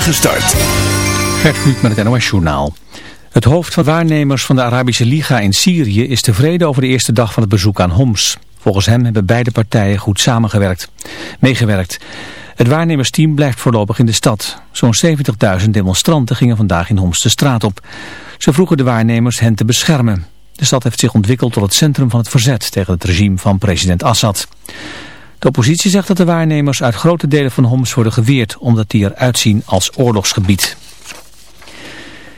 spoedige start. Gert met het NOS Journaal. Het hoofd van waarnemers van de Arabische Liga in Syrië is tevreden over de eerste dag van het bezoek aan Homs. Volgens hem hebben beide partijen goed samengewerkt, meegewerkt. Het waarnemersteam blijft voorlopig in de stad. Zo'n 70.000 demonstranten gingen vandaag in Homs de straat op. Ze vroegen de waarnemers hen te beschermen. De stad heeft zich ontwikkeld tot het centrum van het verzet tegen het regime van president Assad. De oppositie zegt dat de waarnemers uit grote delen van Homs worden geweerd omdat die eruit zien als oorlogsgebied.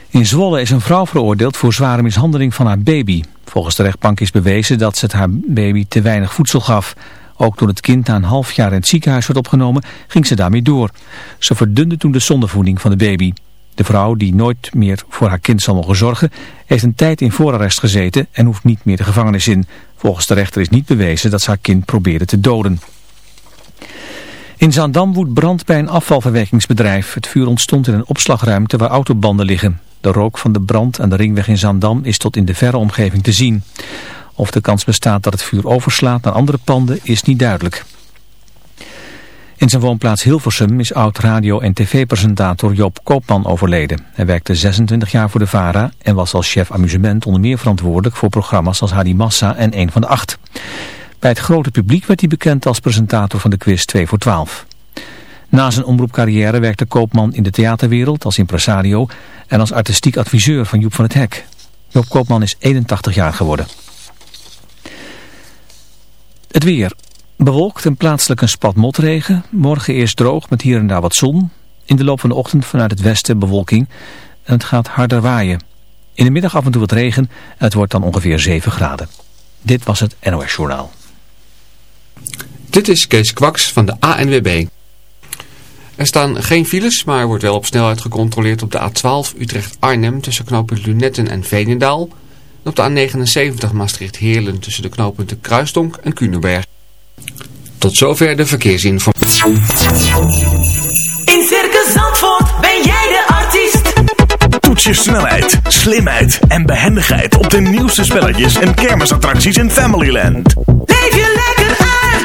In Zwolle is een vrouw veroordeeld voor zware mishandeling van haar baby. Volgens de rechtbank is bewezen dat ze het haar baby te weinig voedsel gaf. Ook toen het kind na een half jaar in het ziekenhuis werd opgenomen, ging ze daarmee door. Ze verdunde toen de zondevoeding van de baby. De vrouw, die nooit meer voor haar kind zal mogen zorgen, heeft een tijd in voorarrest gezeten en hoeft niet meer de gevangenis in. Volgens de rechter is niet bewezen dat ze haar kind probeerde te doden. In Zaandam woedt brand bij een afvalverwerkingsbedrijf. Het vuur ontstond in een opslagruimte waar autobanden liggen. De rook van de brand aan de ringweg in Zaandam is tot in de verre omgeving te zien. Of de kans bestaat dat het vuur overslaat naar andere panden is niet duidelijk. In zijn woonplaats Hilversum is oud-radio- en tv-presentator Joop Koopman overleden. Hij werkte 26 jaar voor de VARA en was als chef amusement onder meer verantwoordelijk voor programma's als Hadi Massa en 1 van de 8. Bij het grote publiek werd hij bekend als presentator van de quiz 2 voor 12. Na zijn omroepcarrière werkte Koopman in de theaterwereld als impresario en als artistiek adviseur van Joep van het Hek. Joop Koopman is 81 jaar geworden. Het weer. Bewolkt en plaatselijk een spat motregen. Morgen eerst droog met hier en daar wat zon. In de loop van de ochtend vanuit het westen bewolking. En het gaat harder waaien. In de middag af en toe wat regen. En het wordt dan ongeveer 7 graden. Dit was het NOS Journaal. Dit is Kees Kwaks van de ANWB. Er staan geen files, maar er wordt wel op snelheid gecontroleerd op de A12 Utrecht-Arnhem tussen knooppunt Lunetten en Veenendaal. En op de A79 Maastricht-Heerlen tussen de knooppunten Kruisdonk en Kunerberg. Tot zover de verkeersinformatie. In Circus Zandvoort ben jij de artiest. Toets je snelheid, slimheid en behendigheid op de nieuwste spelletjes en kermisattracties in Familyland. Leef je lekker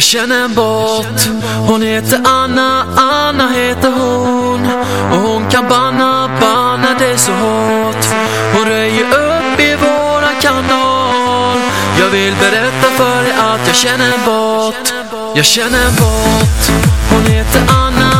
Jag känner en båt. Hon heter Anna, Anna heter hon. Och hon kan banna, banna dig så hårt. Hon röjer upp i våran kanal. Jag vill berätta för dig att jag känner en båt. Jag känner en båt. Hon heter Anna.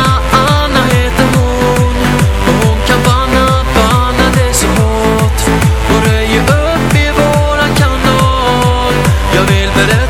You'll need the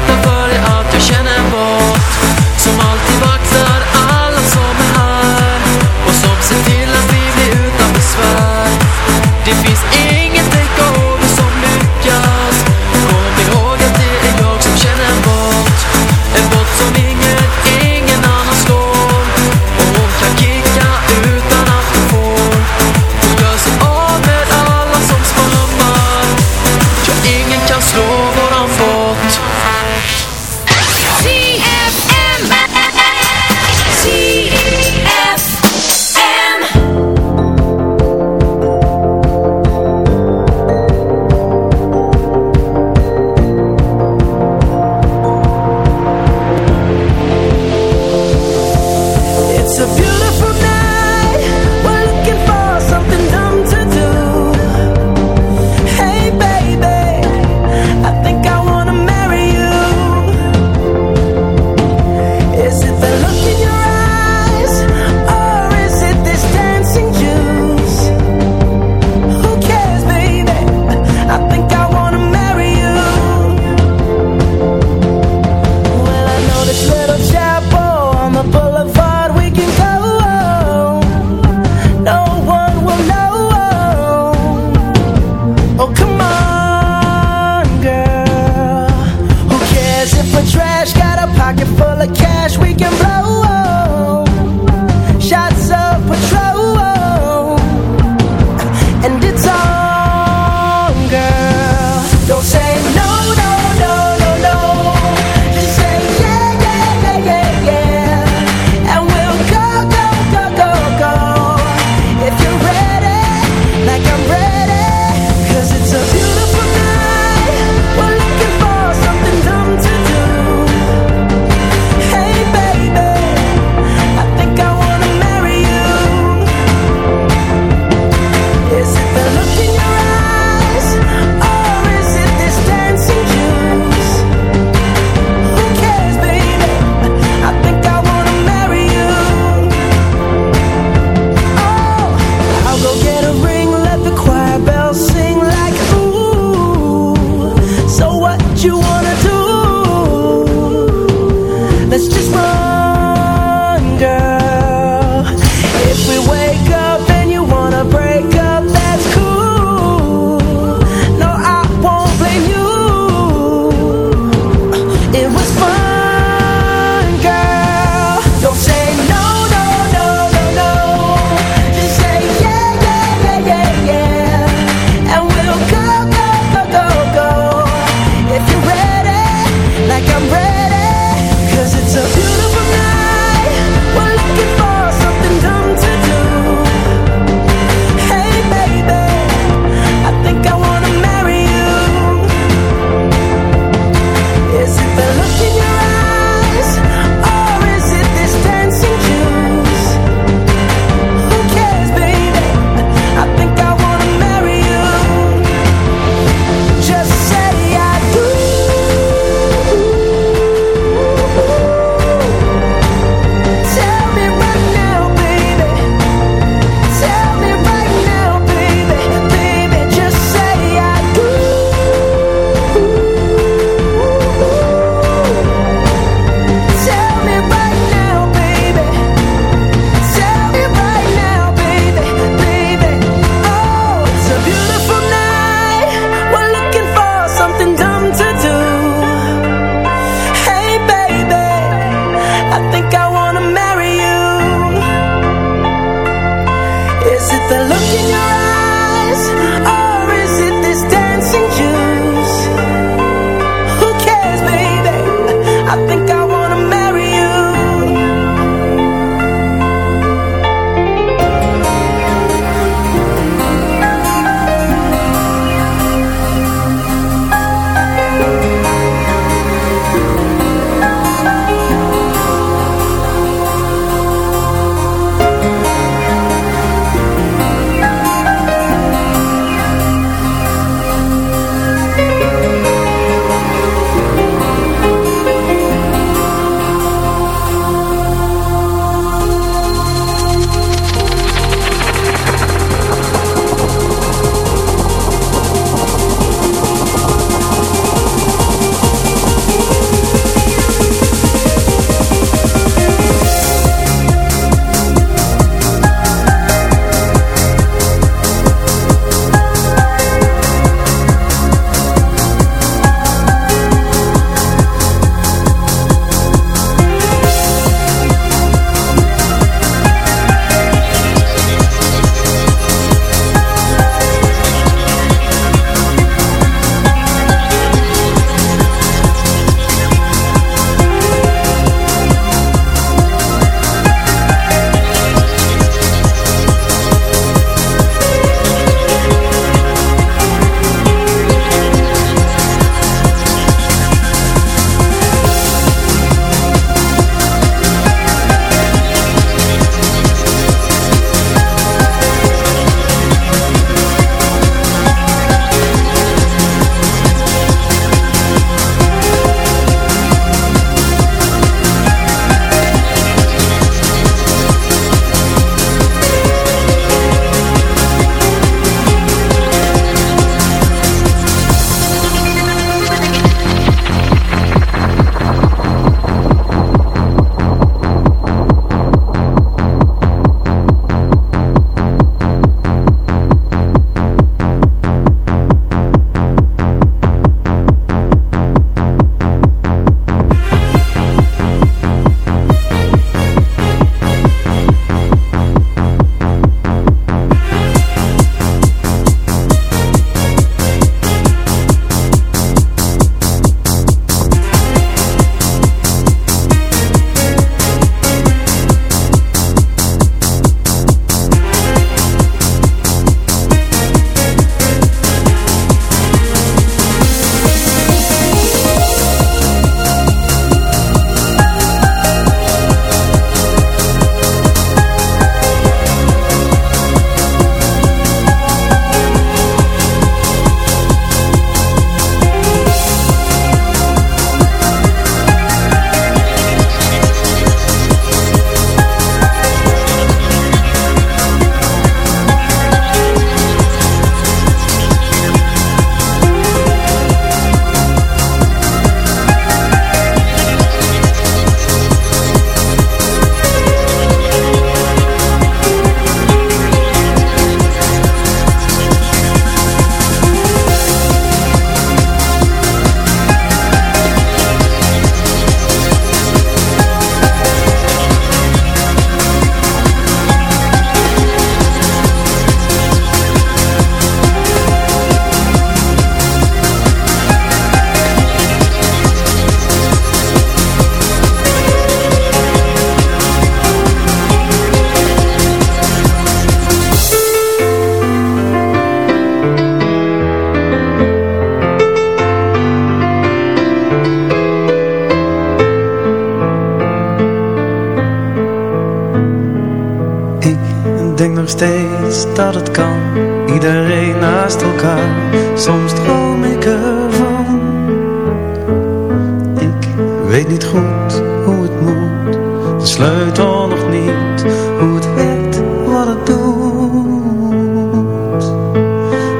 weet niet goed hoe het moet. De sleutel nog niet Hoe het werkt, wat het doet.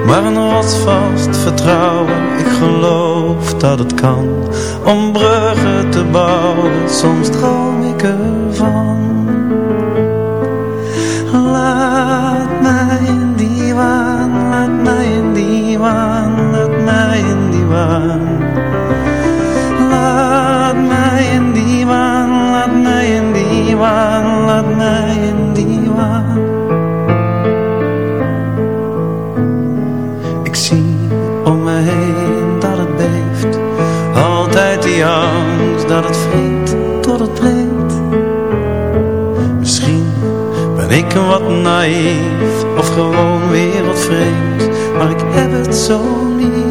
Maar een rotsvast vertrouwen Ik geloof dat het kan. Om bruggen te bouwen Soms droom ik ervan. Laat mij in die waan, laat mij in die waan, laat mij in die waan. Waan, laat mij in die waan. Ik zie om me heen dat het beeft, altijd die angst dat het vreet tot het breekt. Misschien ben ik wat naïef of gewoon wereldvreemd, maar ik heb het zo lief.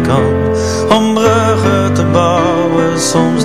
kan. Om bruggen te bouwen, soms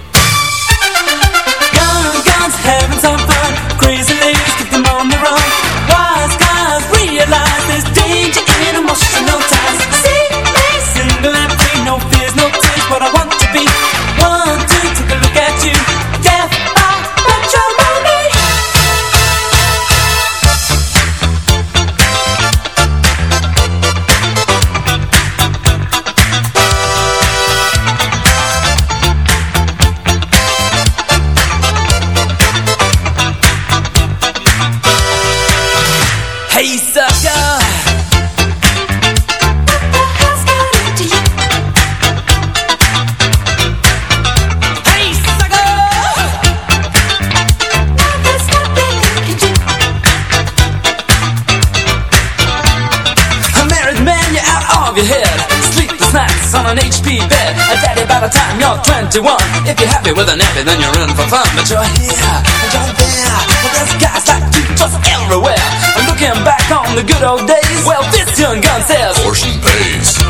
about 21 If you're happy with a nappy then you're in for fun. But you're here and you're there. Well there's guys like you just everywhere. And looking back on the good old days Well this young gun says Portion pays.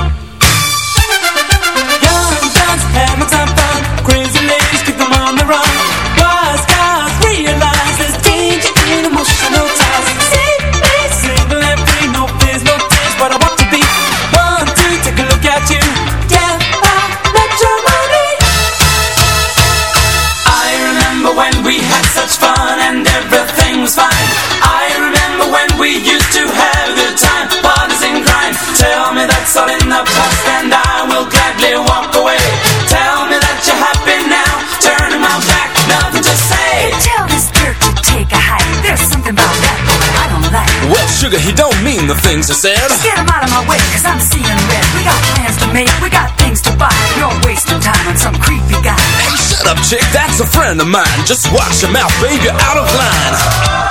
mean the things I said. Get them out of my way, cause I'm seeing red. We got plans to make, we got things to buy. You're wasting time on some creepy guy. Hey, shut up, chick, that's a friend of mine. Just watch your mouth, baby, out of line.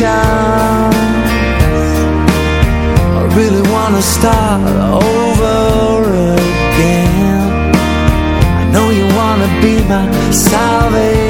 chance. I really wanna start over again. I know you wanna be my salvation.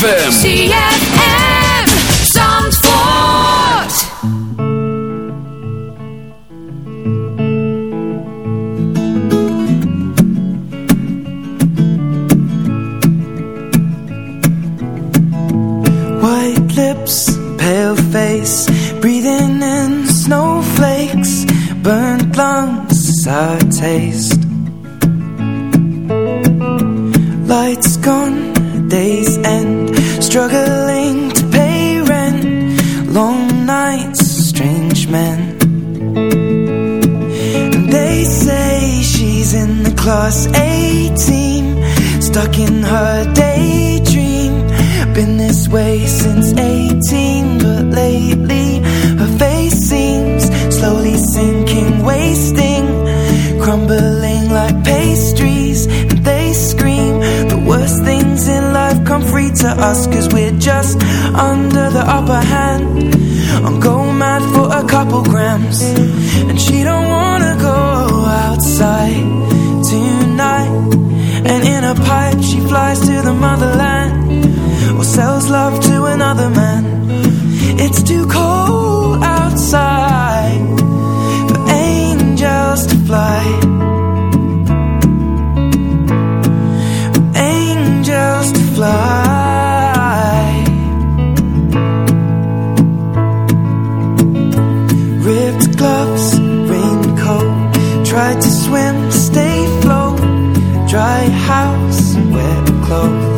ZFM. Try to swim, stay float, dry house, wet clothes.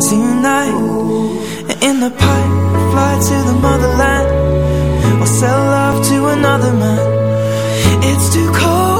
tonight. In the pipe, fly to the motherland. Or sell love to another man. It's too cold.